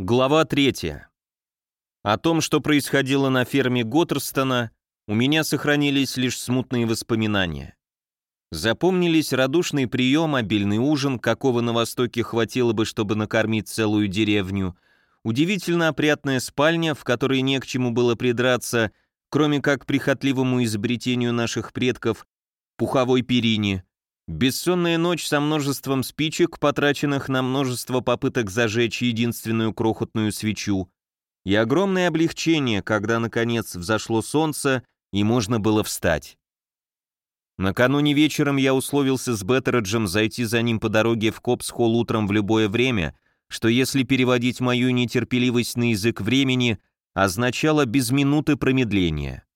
Глава 3. О том, что происходило на ферме Готтерстона, у меня сохранились лишь смутные воспоминания. Запомнились радушный прием, обильный ужин, какого на Востоке хватило бы, чтобы накормить целую деревню, удивительно опрятная спальня, в которой не к чему было придраться, кроме как прихотливому изобретению наших предков, пуховой перине, Бессонная ночь со множеством спичек, потраченных на множество попыток зажечь единственную крохотную свечу, и огромное облегчение, когда, наконец, взошло солнце, и можно было встать. Накануне вечером я условился с Беттереджем зайти за ним по дороге в Копсхолл утром в любое время, что если переводить мою нетерпеливость на язык времени, означало без минуты промедления.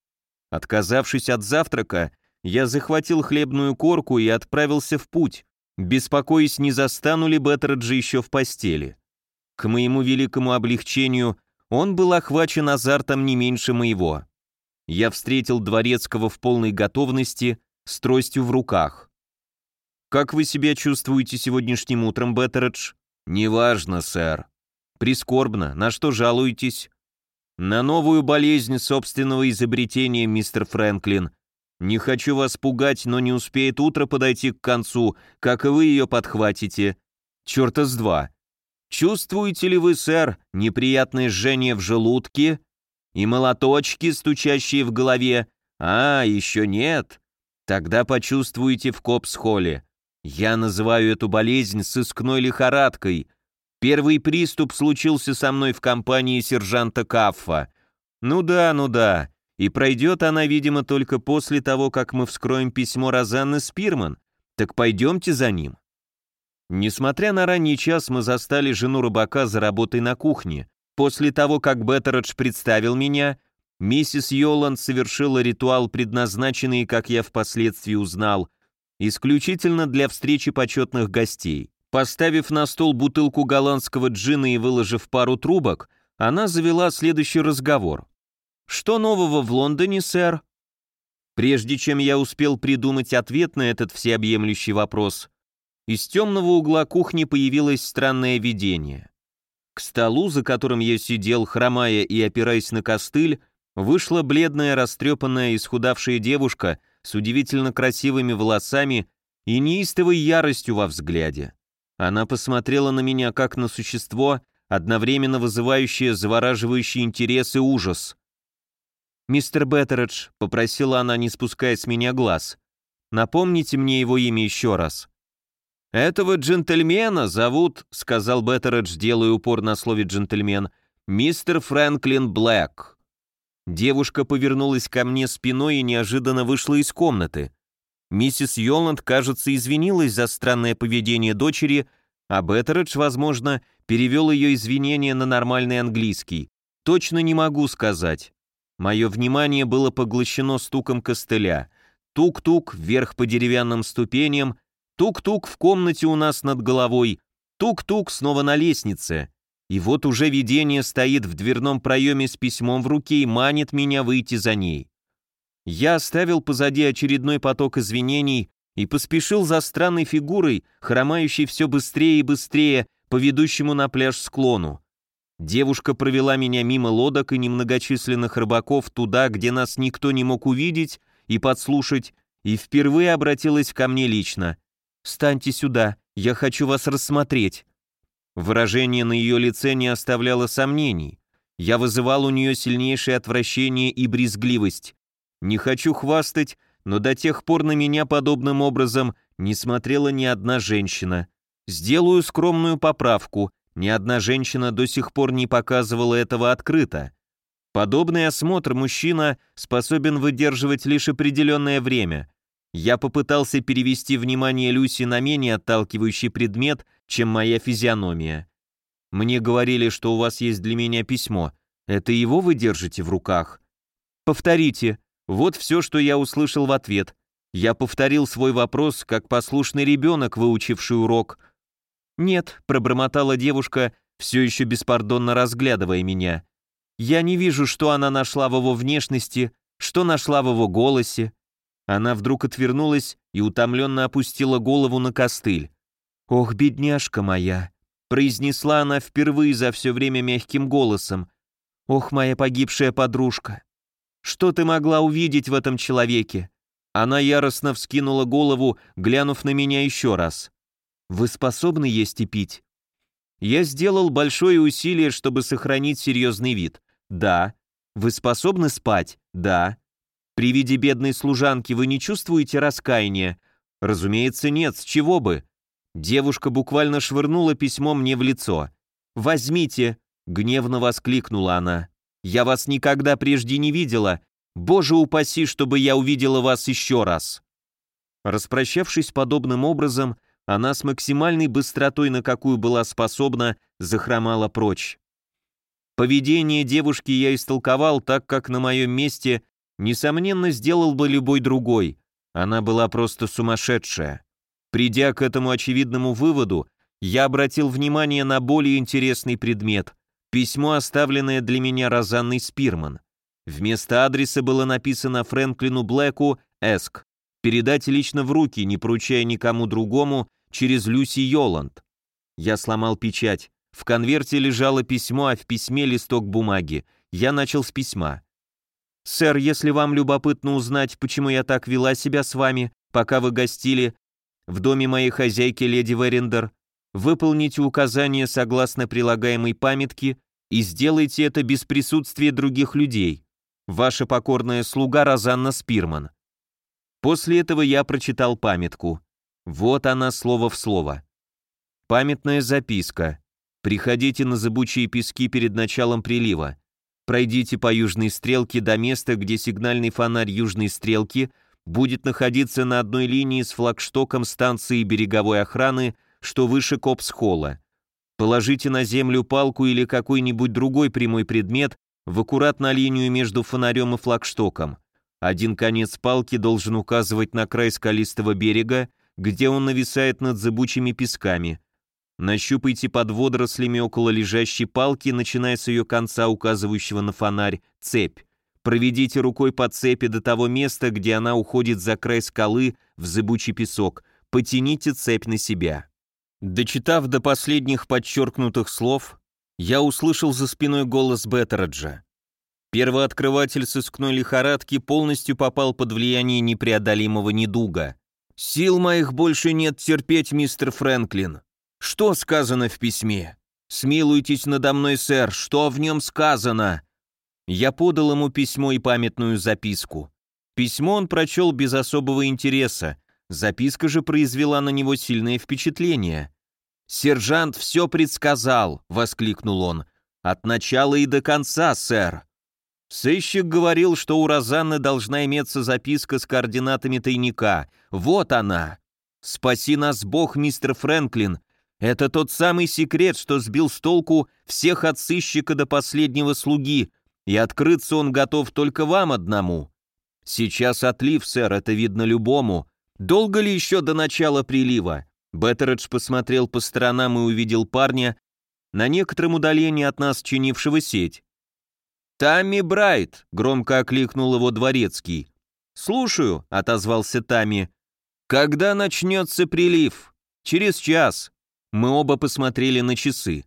Отказавшись от завтрака, я захватил хлебную корку и отправился в путь, беспокоясь, не застану ли Беттерджи еще в постели. К моему великому облегчению он был охвачен азартом не меньше моего. Я встретил Дворецкого в полной готовности, с тростью в руках. «Как вы себя чувствуете сегодняшним утром, Беттередж?» «Неважно, сэр». «Прискорбно. На что жалуетесь?» «На новую болезнь собственного изобретения, мистер Фрэнклин», не хочу вас пугать, но не успеет утро подойти к концу, как и вы ее подхватите. Черта с два. Чувствуете ли вы, сэр, неприятное жжение в желудке и молоточки, стучащие в голове? А, еще нет. Тогда почувствуете в копс-холле. Я называю эту болезнь сыскной лихорадкой. Первый приступ случился со мной в компании сержанта Каффа. Ну да, ну да. И пройдет она, видимо, только после того, как мы вскроем письмо Розанны Спирман. Так пойдемте за ним. Несмотря на ранний час, мы застали жену рыбака за работой на кухне. После того, как Беттередж представил меня, миссис Йоланд совершила ритуал, предназначенный, как я впоследствии узнал, исключительно для встречи почетных гостей. Поставив на стол бутылку голландского джина и выложив пару трубок, она завела следующий разговор. «Что нового в Лондоне, сэр?» Прежде чем я успел придумать ответ на этот всеобъемлющий вопрос, из темного угла кухни появилось странное видение. К столу, за которым я сидел, хромая и опираясь на костыль, вышла бледная, растрепанная, исхудавшая девушка с удивительно красивыми волосами и неистовой яростью во взгляде. Она посмотрела на меня как на существо, одновременно вызывающее завораживающий интерес и ужас. «Мистер Беттередж», — попросила она, не спуская с меня глаз, — «напомните мне его имя еще раз». «Этого джентльмена зовут», — сказал Беттередж, делая упор на слове «джентльмен», — «мистер Фрэнклин Блэк». Девушка повернулась ко мне спиной и неожиданно вышла из комнаты. Миссис Йоланд, кажется, извинилась за странное поведение дочери, а Беттередж, возможно, перевел ее извинения на нормальный английский. Точно не могу сказать. Мое внимание было поглощено стуком костыля. Тук-тук вверх по деревянным ступеням, тук-тук в комнате у нас над головой, тук-тук снова на лестнице. И вот уже видение стоит в дверном проеме с письмом в руке и манит меня выйти за ней. Я оставил позади очередной поток извинений и поспешил за странной фигурой, хромающей все быстрее и быстрее по ведущему на пляж склону. Девушка провела меня мимо лодок и немногочисленных рыбаков туда, где нас никто не мог увидеть и подслушать, и впервые обратилась ко мне лично. «Станьте сюда, я хочу вас рассмотреть». Выражение на ее лице не оставляло сомнений. Я вызывал у нее сильнейшее отвращение и брезгливость. Не хочу хвастать, но до тех пор на меня подобным образом не смотрела ни одна женщина. Сделаю скромную поправку — ни одна женщина до сих пор не показывала этого открыто. Подобный осмотр мужчина способен выдерживать лишь определенное время. Я попытался перевести внимание Люси на менее отталкивающий предмет, чем моя физиономия. Мне говорили, что у вас есть для меня письмо. Это его вы держите в руках? Повторите. Вот все, что я услышал в ответ. Я повторил свой вопрос, как послушный ребенок, выучивший урок – «Нет», — пробормотала девушка, все еще беспардонно разглядывая меня. «Я не вижу, что она нашла в его внешности, что нашла в его голосе». Она вдруг отвернулась и утомленно опустила голову на костыль. «Ох, бедняжка моя!» произнесла она впервые за все время мягким голосом. «Ох, моя погибшая подружка! Что ты могла увидеть в этом человеке?» Она яростно вскинула голову, глянув на меня еще раз. «Вы способны есть и пить?» Я сделал большое усилие, чтобы сохранить серьезный вид. «Да». «Вы способны спать?» «Да». «При виде бедной служанки вы не чувствуете раскаяния?» «Разумеется, нет, с чего бы?» Девушка буквально швырнула письмо мне в лицо. «Возьмите!» — гневно воскликнула она. «Я вас никогда прежде не видела. Боже упаси, чтобы я увидела вас еще раз!» Распрощавшись подобным образом, она с максимальной быстротой, на какую была способна, захромала прочь. Поведение девушки я истолковал так, как на моем месте, несомненно, сделал бы любой другой. Она была просто сумасшедшая. Придя к этому очевидному выводу, я обратил внимание на более интересный предмет – письмо, оставленное для меня Розанной Спирман. Вместо адреса было написано Фрэнклину Блэку «Эск». Передать лично в руки, не поручая никому другому, через Люси Йоланд. Я сломал печать. В конверте лежало письмо, а в письме листок бумаги. Я начал с письма. «Сэр, если вам любопытно узнать, почему я так вела себя с вами, пока вы гостили, в доме моей хозяйки леди Верендер, выполните указания согласно прилагаемой памятке и сделайте это без присутствия других людей. Ваша покорная слуга Розанна Спирман. После этого я прочитал памятку. Вот она слово в слово. Памятная записка. Приходите на зыбучие пески перед началом прилива. Пройдите по южной стрелке до места, где сигнальный фонарь южной стрелки будет находиться на одной линии с флагштоком станции береговой охраны, что выше Копс-холла. Положите на землю палку или какой-нибудь другой прямой предмет в аккуратно линию между фонарем и флагштоком. Один конец палки должен указывать на край скалистого берега, где он нависает над зыбучими песками. Нащупайте под водорослями около лежащей палки, начиная с ее конца, указывающего на фонарь, цепь. Проведите рукой по цепи до того места, где она уходит за край скалы в зыбучий песок. Потяните цепь на себя. Дочитав до последних подчеркнутых слов, я услышал за спиной голос Беттераджа. Первооткрыватель сыскной лихорадки полностью попал под влияние непреодолимого недуга. «Сил моих больше нет терпеть, мистер Фрэнклин. Что сказано в письме? Смилуйтесь надо мной, сэр, что в нем сказано?» Я подал ему письмо и памятную записку. Письмо он прочел без особого интереса, записка же произвела на него сильное впечатление. «Сержант все предсказал», — воскликнул он. «От начала и до конца, сэр». Сыщик говорил, что у Розанны должна иметься записка с координатами тайника. Вот она. «Спаси нас Бог, мистер Фрэнклин. Это тот самый секрет, что сбил с толку всех от сыщика до последнего слуги, и открыться он готов только вам одному. Сейчас отлив, сэр, это видно любому. Долго ли еще до начала прилива? Беттередж посмотрел по сторонам и увидел парня, на некотором удалении от нас чинившего сеть. «Тамми Брайт!» — громко окликнул его дворецкий. «Слушаю», — отозвался Тамми. «Когда начнется прилив?» «Через час». Мы оба посмотрели на часы.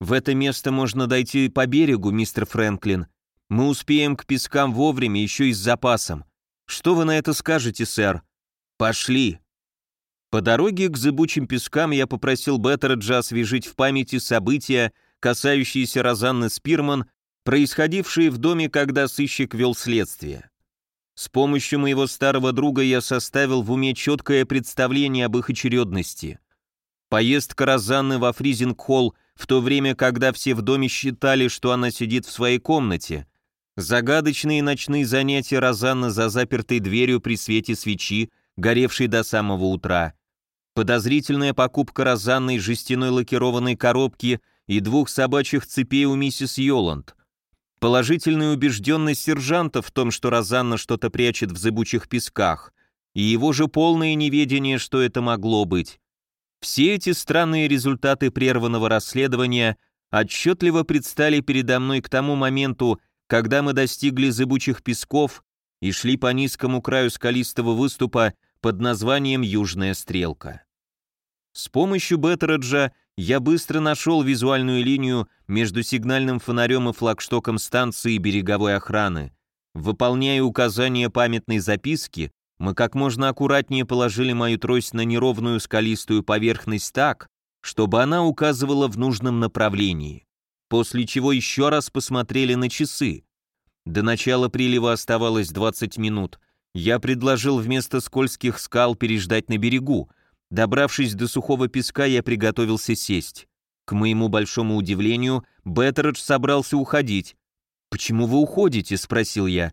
В это место можно дойти по берегу, мистер Фрэнклин. Мы успеем к пескам вовремя, еще и с запасом. Что вы на это скажете, сэр? Пошли. По дороге к зыбучим пескам я попросил Беттереджа освежить в памяти события, касающиеся Розанны Спирман, происходившие в доме, когда сыщик вел следствие. С помощью моего старого друга я составил в уме четкое представление об их очередности. Поездка Розанны во Фризинг-холл в то время, когда все в доме считали, что она сидит в своей комнате. Загадочные ночные занятия Розанны за запертой дверью при свете свечи, горевшей до самого утра. Подозрительная покупка Розанны жестяной лакированной коробки и двух собачьих цепей у миссис Йоланд. Положительная убежденность сержанта в том, что Розанна что-то прячет в зыбучих песках, и его же полное неведение, что это могло быть. Все эти странные результаты прерванного расследования отчетливо предстали передо мной к тому моменту, когда мы достигли зыбучих песков и шли по низкому краю скалистого выступа под названием «Южная стрелка». С помощью Беттереджа я быстро нашел визуальную линию между сигнальным фонарем и флагштоком станции береговой охраны. Выполняя указания памятной записки, мы как можно аккуратнее положили мою трость на неровную скалистую поверхность так, чтобы она указывала в нужном направлении. После чего еще раз посмотрели на часы. До начала прилива оставалось 20 минут. Я предложил вместо скользких скал переждать на берегу. Добравшись до сухого песка, я приготовился сесть. К моему большому удивлению, Беттередж собрался уходить. «Почему вы уходите?» — спросил я.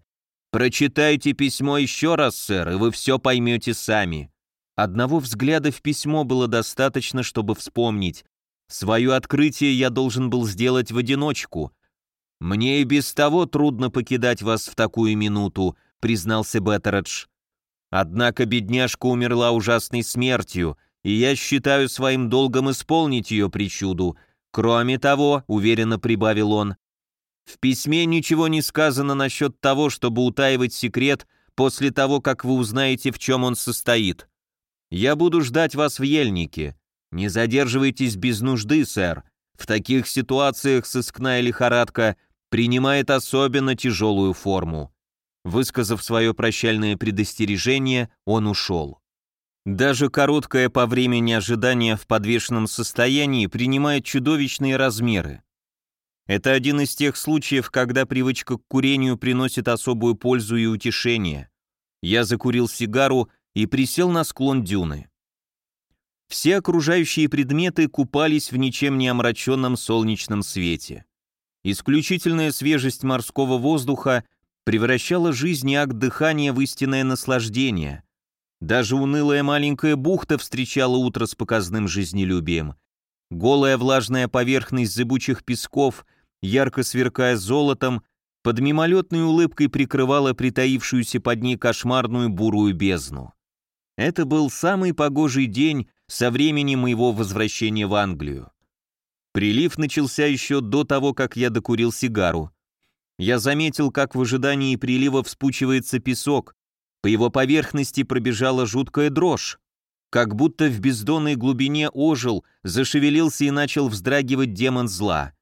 «Прочитайте письмо еще раз, сэр, и вы все поймете сами». Одного взгляда в письмо было достаточно, чтобы вспомнить. Свое открытие я должен был сделать в одиночку. «Мне и без того трудно покидать вас в такую минуту», — признался Беттередж. «Однако бедняжка умерла ужасной смертью, и я считаю своим долгом исполнить ее причуду. Кроме того, — уверенно прибавил он, — в письме ничего не сказано насчет того, чтобы утаивать секрет после того, как вы узнаете, в чем он состоит. Я буду ждать вас в Ельнике. Не задерживайтесь без нужды, сэр. В таких ситуациях сыскная лихорадка принимает особенно тяжелую форму. Высказав свое прощальное предостережение, он ушел. Даже короткое по времени ожидание в подвешенном состоянии принимает чудовищные размеры. Это один из тех случаев, когда привычка к курению приносит особую пользу и утешение. Я закурил сигару и присел на склон дюны. Все окружающие предметы купались в ничем не омраченном солнечном свете. Исключительная свежесть морского воздуха превращала жизнь и акт дыхания в истинное наслаждение. Даже унылая маленькая бухта встречала утро с показным жизнелюбием. Голая влажная поверхность зыбучих песков, ярко сверкая золотом, под мимолетной улыбкой прикрывала притаившуюся под ней кошмарную бурую бездну. Это был самый погожий день со времени моего возвращения в Англию. Прилив начался еще до того, как я докурил сигару. Я заметил, как в ожидании прилива вспучивается песок, по его поверхности пробежала жуткая дрожь, как будто в бездонной глубине ожил, зашевелился и начал вздрагивать демон зла.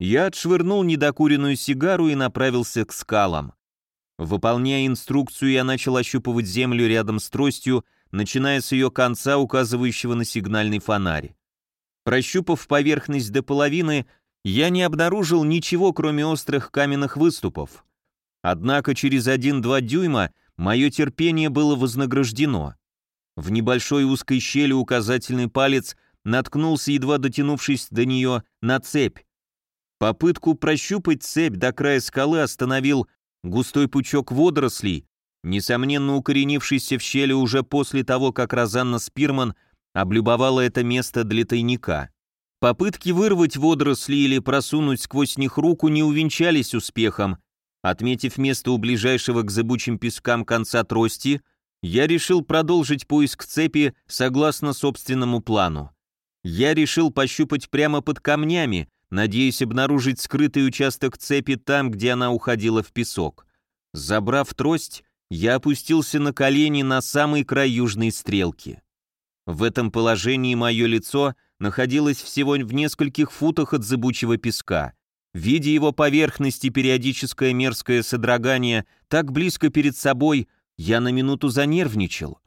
Я отшвырнул недокуренную сигару и направился к скалам. Выполняя инструкцию, я начал ощупывать землю рядом с тростью, начиная с ее конца, указывающего на сигнальный фонарь. Прощупав поверхность до половины, я не обнаружил ничего, кроме острых каменных выступов. Однако через один-два дюйма мое терпение было вознаграждено. В небольшой узкой щели указательный палец наткнулся, едва дотянувшись до нее, на цепь. Попытку прощупать цепь до края скалы остановил Густой пучок водорослей, несомненно укоренившийся в щели уже после того, как Розанна Спирман облюбовала это место для тайника. Попытки вырвать водоросли или просунуть сквозь них руку не увенчались успехом. Отметив место у ближайшего к зыбучим пескам конца трости, я решил продолжить поиск цепи согласно собственному плану. Я решил пощупать прямо под камнями, надеясь обнаружить скрытый участок цепи там, где она уходила в песок. Забрав трость, я опустился на колени на самый край южной стрелки. В этом положении мое лицо находилось всего в нескольких футах от зыбучего песка. Видя его поверхности периодическое мерзкое содрогание так близко перед собой, я на минуту занервничал.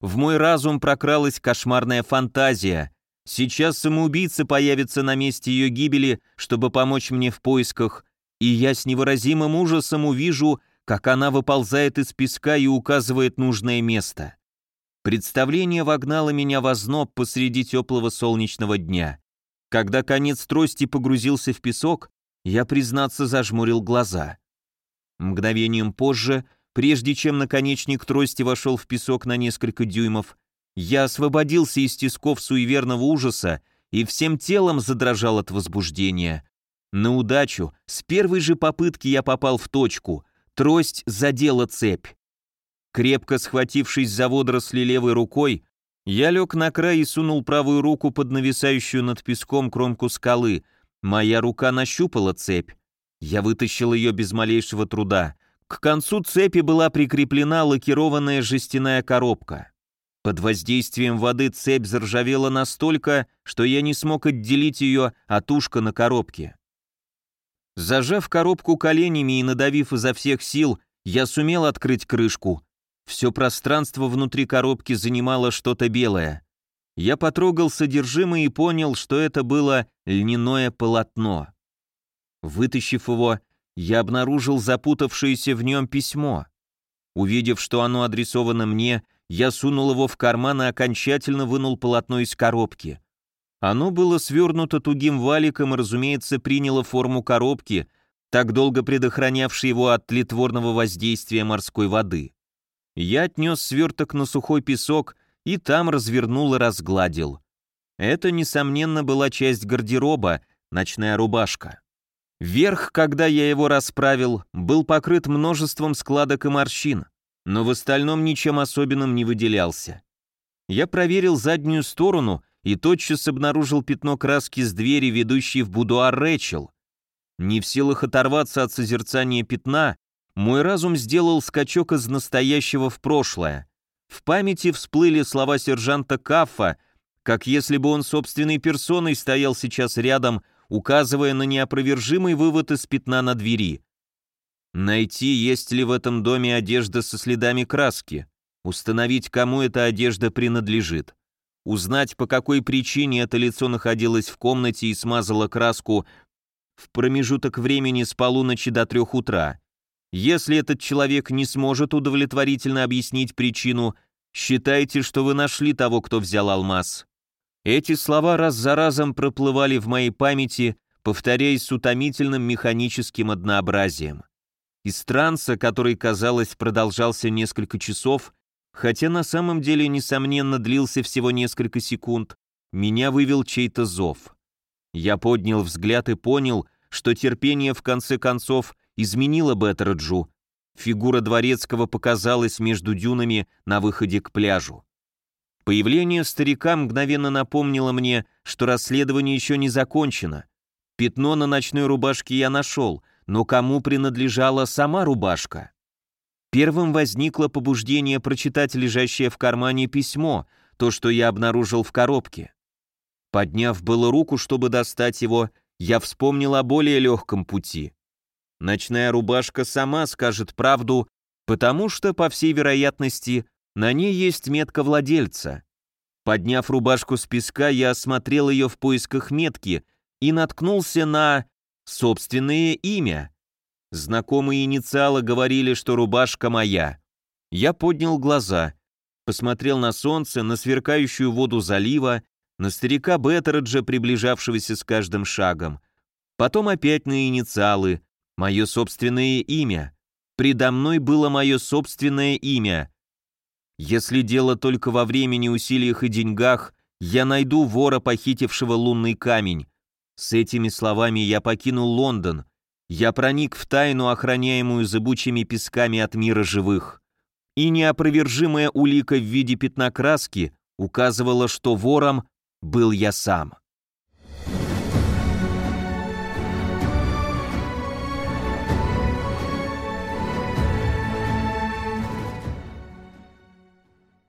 В мой разум прокралась кошмарная фантазия. Сейчас самоубийца появится на месте ее гибели, чтобы помочь мне в поисках, и я с невыразимым ужасом увижу, как она выползает из песка и указывает нужное место. Представление вогнало меня в озноб посреди теплого солнечного дня. Когда конец трости погрузился в песок, я, признаться, зажмурил глаза. Мгновением позже, прежде чем наконечник трости вошел в песок на несколько дюймов, я освободился из тисков суеверного ужаса и всем телом задрожал от возбуждения. На удачу, с первой же попытки я попал в точку, трость задела цепь. Крепко схватившись за водоросли левой рукой, я лег на край и сунул правую руку под нависающую над песком кромку скалы. Моя рука нащупала цепь. Я вытащил ее без малейшего труда. К концу цепи была прикреплена лакированная жестяная коробка. Под воздействием воды цепь заржавела настолько, что я не смог отделить ее от ушка на коробке. Зажав коробку коленями и надавив изо всех сил, я сумел открыть крышку. Все пространство внутри коробки занимало что-то белое. Я потрогал содержимое и понял, что это было льняное полотно. Вытащив его, я обнаружил запутавшееся в нем письмо. Увидев, что оно адресовано мне, я сунул его в карман и окончательно вынул полотно из коробки. Оно было свернуто тугим валиком и, разумеется, приняло форму коробки, так долго предохранявшей его от тлетворного воздействия морской воды. Я отнес сверток на сухой песок и там развернул и разгладил. Это, несомненно, была часть гардероба, ночная рубашка. Верх, когда я его расправил, был покрыт множеством складок и морщин, но в остальном ничем особенным не выделялся. Я проверил заднюю сторону и тотчас обнаружил пятно краски с двери, ведущей в будуар Рэчел. Не в силах оторваться от созерцания пятна, мой разум сделал скачок из настоящего в прошлое. В памяти всплыли слова сержанта Каффа, как если бы он собственной персоной стоял сейчас рядом, указывая на неопровержимый вывод из пятна на двери. Найти, есть ли в этом доме одежда со следами краски, установить, кому эта одежда принадлежит, узнать, по какой причине это лицо находилось в комнате и смазало краску в промежуток времени с полуночи до трех утра, если этот человек не сможет удовлетворительно объяснить причину, считайте, что вы нашли того, кто взял алмаз. Эти слова раз за разом проплывали в моей памяти, повторяясь с утомительным механическим однообразием. Из транса, который, казалось, продолжался несколько часов, хотя на самом деле, несомненно, длился всего несколько секунд, меня вывел чей-то зов. Я поднял взгляд и понял, что терпение в конце концов изменила Беттерджу. Фигура дворецкого показалась между дюнами на выходе к пляжу. Появление старика мгновенно напомнило мне, что расследование еще не закончено. Пятно на ночной рубашке я нашел, но кому принадлежала сама рубашка? Первым возникло побуждение прочитать лежащее в кармане письмо, то, что я обнаружил в коробке. Подняв было руку, чтобы достать его, я вспомнил о более легком пути. Ночная рубашка сама скажет правду, потому что, по всей вероятности, на ней есть метка владельца. Подняв рубашку с песка, я осмотрел ее в поисках метки и наткнулся на собственное имя. Знакомые инициалы говорили, что рубашка моя. Я поднял глаза, посмотрел на солнце, на сверкающую воду залива, на старика Беттереджа, приближавшегося с каждым шагом. Потом опять на инициалы, Мое собственное имя. Предо мной было мое собственное имя. Если дело только во времени, усилиях и деньгах, я найду вора, похитившего лунный камень. С этими словами я покинул Лондон. Я проник в тайну, охраняемую зыбучими песками от мира живых. И неопровержимая улика в виде пятна краски указывала, что вором был я сам.